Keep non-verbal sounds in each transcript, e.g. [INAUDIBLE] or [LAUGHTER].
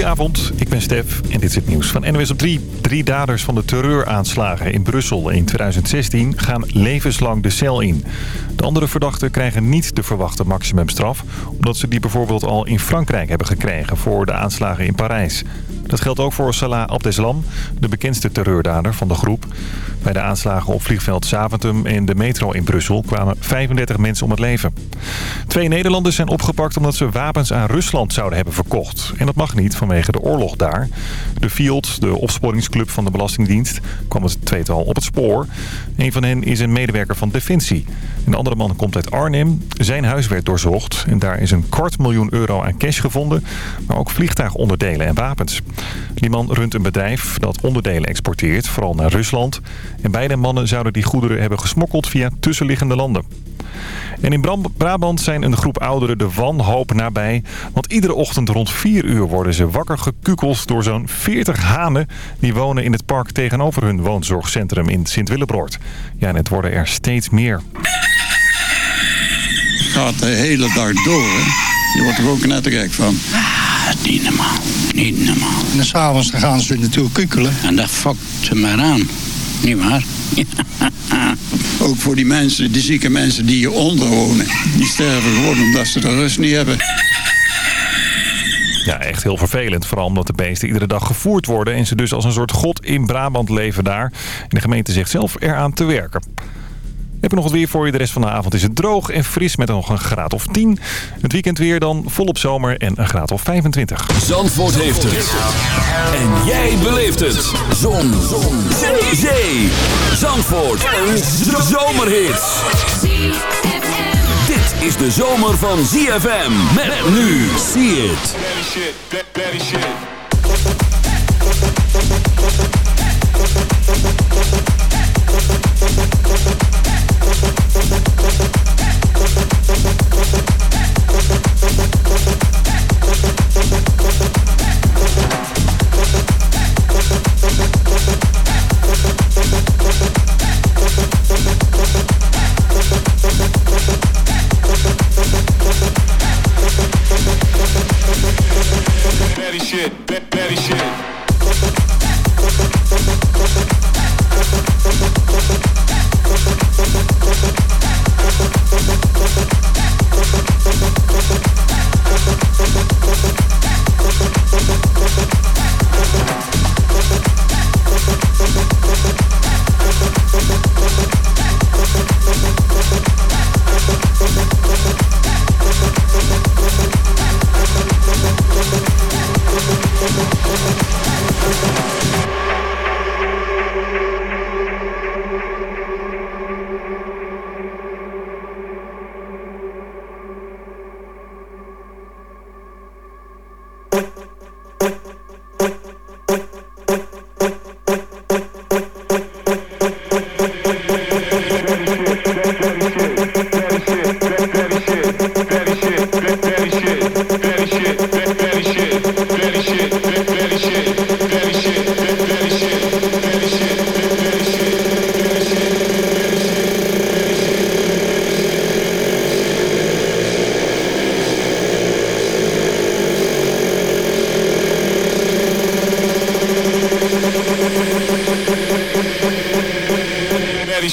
Goedenavond, ik ben Stef en dit is het nieuws van NWS op 3. Drie daders van de terreuraanslagen in Brussel in 2016 gaan levenslang de cel in. De andere verdachten krijgen niet de verwachte maximumstraf... omdat ze die bijvoorbeeld al in Frankrijk hebben gekregen voor de aanslagen in Parijs. Dat geldt ook voor Salah Abdeslam, de bekendste terreurdader van de groep. Bij de aanslagen op vliegveld Zaventem en de metro in Brussel kwamen 35 mensen om het leven. Twee Nederlanders zijn opgepakt omdat ze wapens aan Rusland zouden hebben verkocht. En dat mag niet vanwege de oorlog daar. De Field, de opsporingsclub van de Belastingdienst, kwam het tweetal op het spoor. Een van hen is een medewerker van Defensie. Een andere man komt uit Arnhem. Zijn huis werd doorzocht en daar is een kwart miljoen euro aan cash gevonden, maar ook vliegtuigonderdelen en wapens. Die man runt een bedrijf dat onderdelen exporteert, vooral naar Rusland. En beide mannen zouden die goederen hebben gesmokkeld via tussenliggende landen. En in Brabant zijn een groep ouderen de wanhoop nabij. Want iedere ochtend rond 4 uur worden ze wakker gekukeld door zo'n 40 hanen... die wonen in het park tegenover hun woonzorgcentrum in Sint-Willebroord. Ja, en het worden er steeds meer. Gaat de hele dag door, hè? Je wordt er ook net gek van. Ah, niet normaal. Niet normaal. En s'avonds gaan ze natuurlijk kukelen. En dat fokt ze maar aan. Niet waar? [LAUGHS] Ook voor die mensen, die zieke mensen die hieronder wonen. Die sterven gewoon omdat ze de rust niet hebben. Ja, echt heel vervelend. Vooral omdat de beesten iedere dag gevoerd worden... en ze dus als een soort god in Brabant leven daar. En de gemeente zegt zelf eraan te werken. Heb je nog wat weer voor je. De rest van de avond is het droog en fris met nog een graad of 10. Het weekend weer dan volop zomer en een graad of 25. Zandvoort heeft het. En jij beleeft het. Zon. Zon. Zee. Zee. Zandvoort. Een zomerhit. Dit is de zomer van ZFM. Met nu. See it.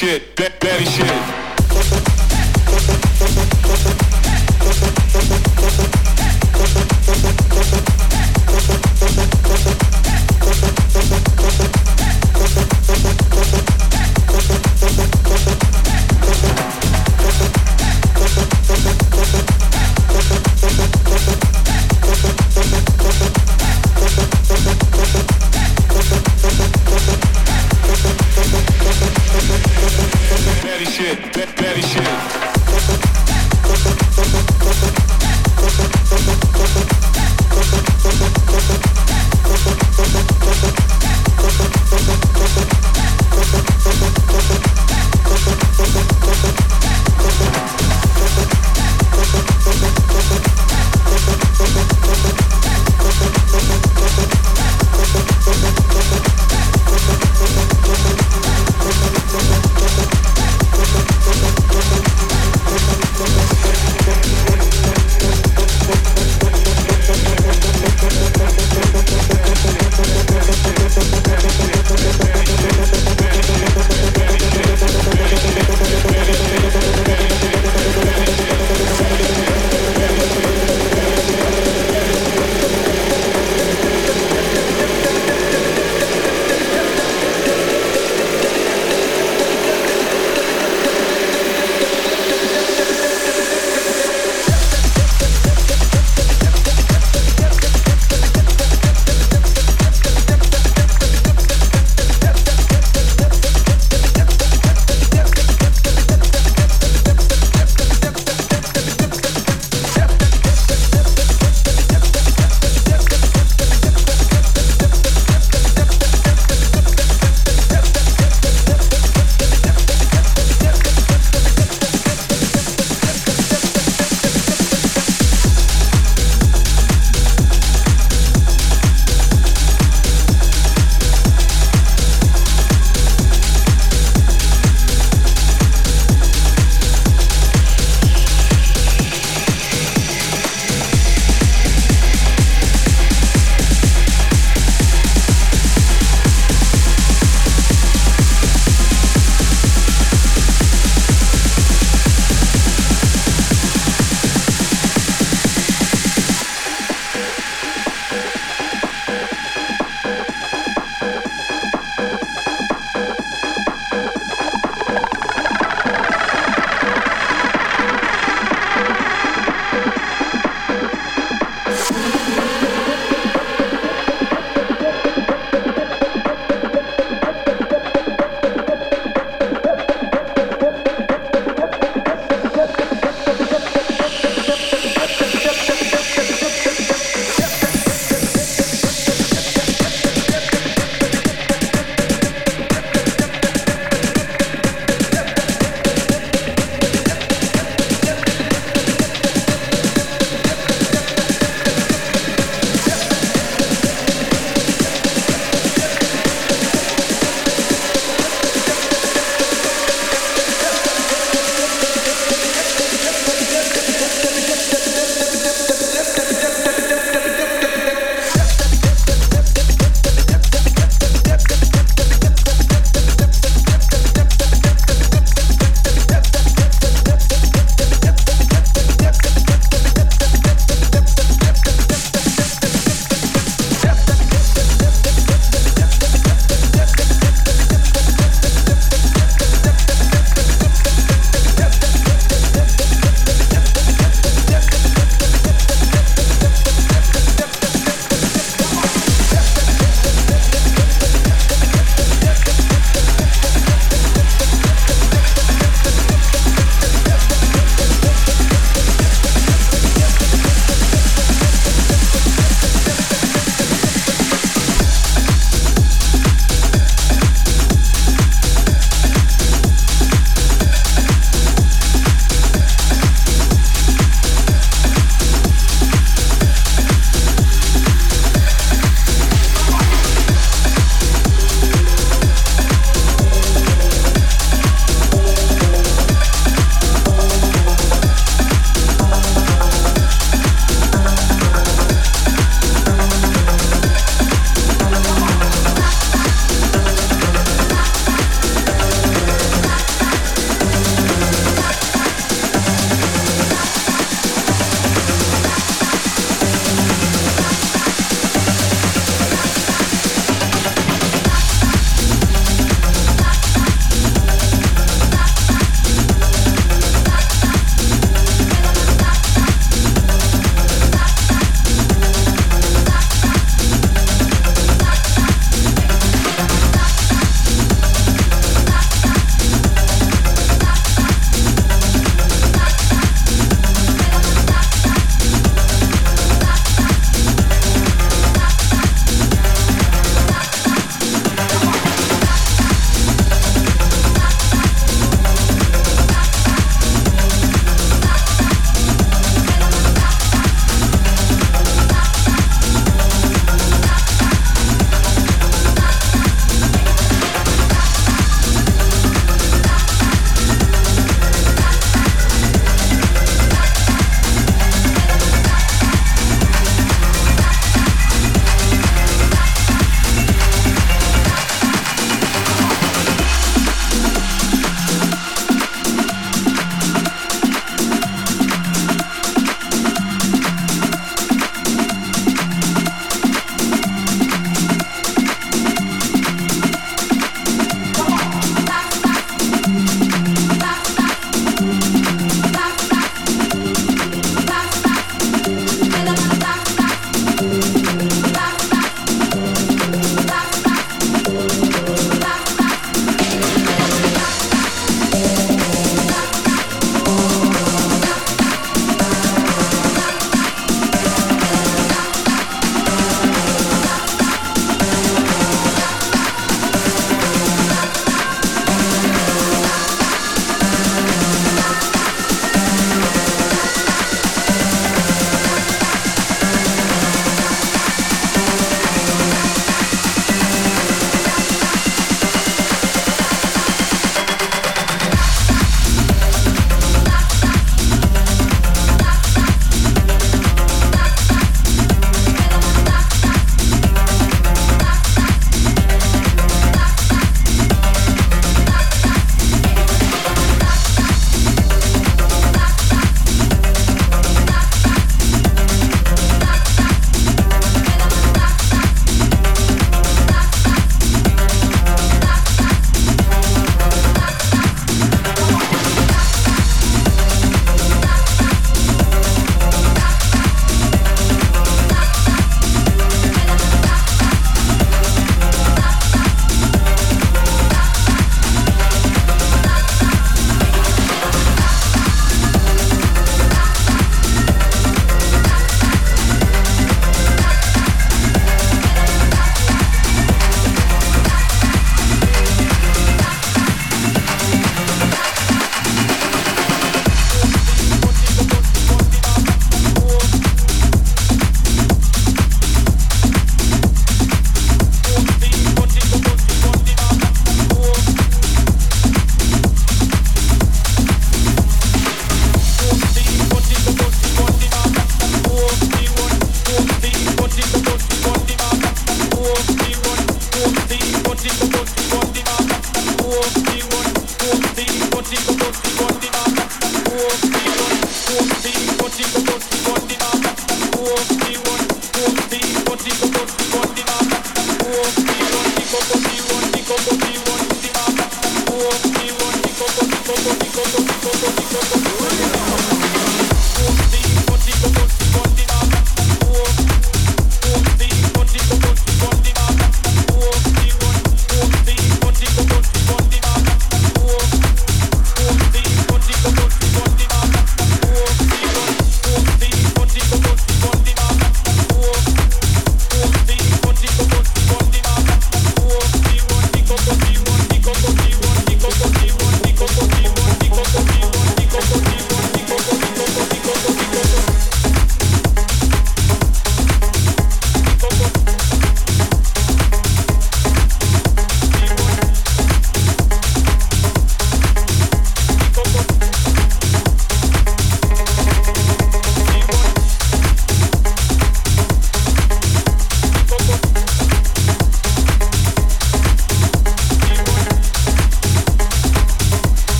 shit, that daddy shit.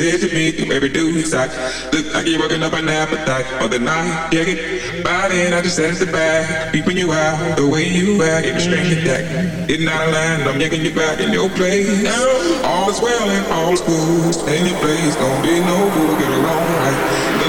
Said to me. Baby, do exact. Look like you're working up an appetite for the night. Yeah, get by then I just sat at the back, peeping you out the way you act, getting straight attack. Getting out of line, I'm yanking you back in your place. All is well and all is good. Stay in your place, don't be no fool, get along right.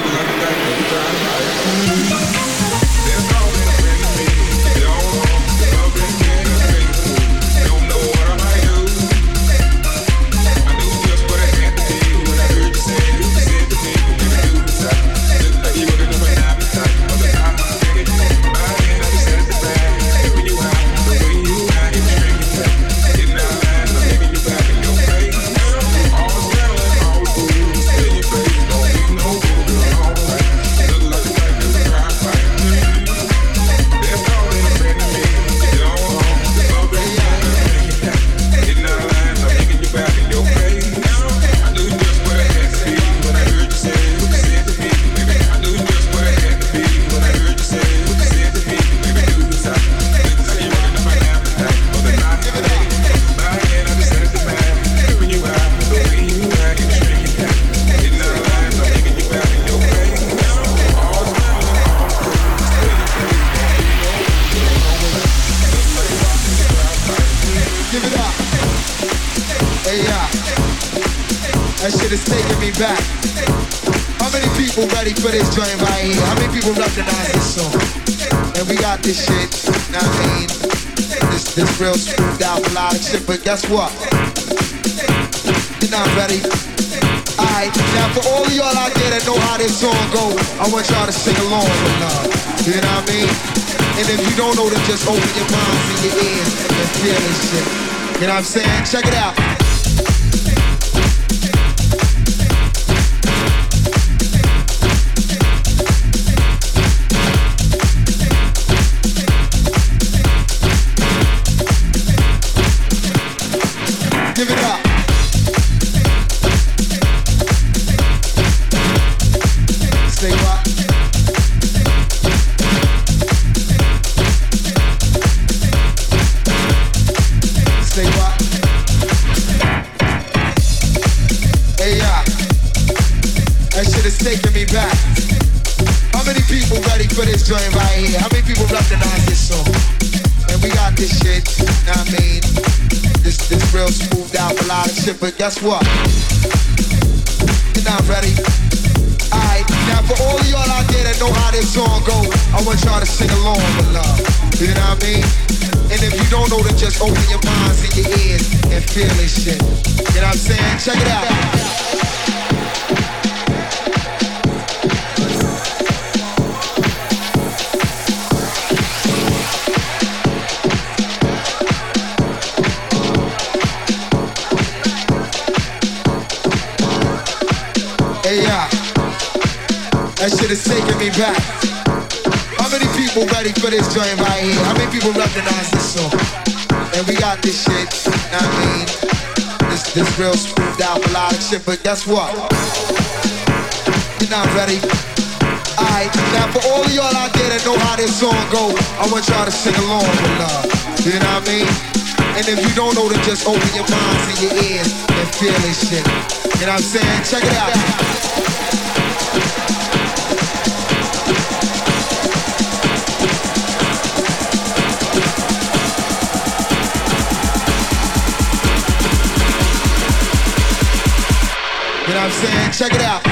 Guess what? You're not ready. Alright, now for all of y'all out there that know how this song go, I want y'all to sing along with love. You know what I mean? And if you don't know, then just open your minds and your ears and feel this shit. Ready for this joint right here? How many people recognize this song? And we got this shit, I mean, this this real smooth out melodic shit, but guess what? You're not ready. Alright, now for all of y'all out there that know how this song go, I want y'all to sing along with love. You know what I mean? And if you don't know, then just open your minds and your ears and feel this shit. You know what I'm saying? Check it out. Saying? Check it out.